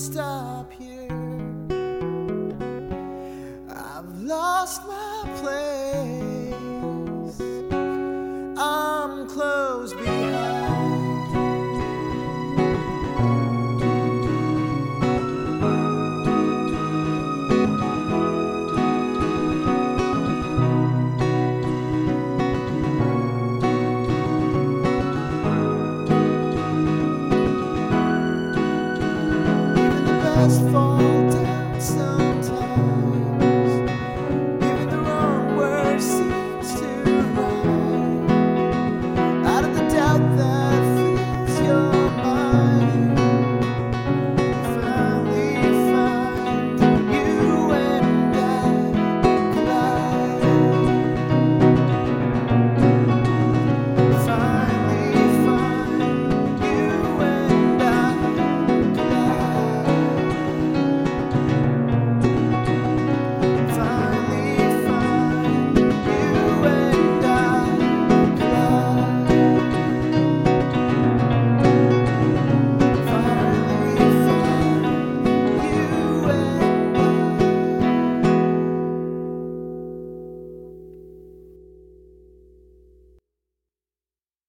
stop here. I've lost my place. just for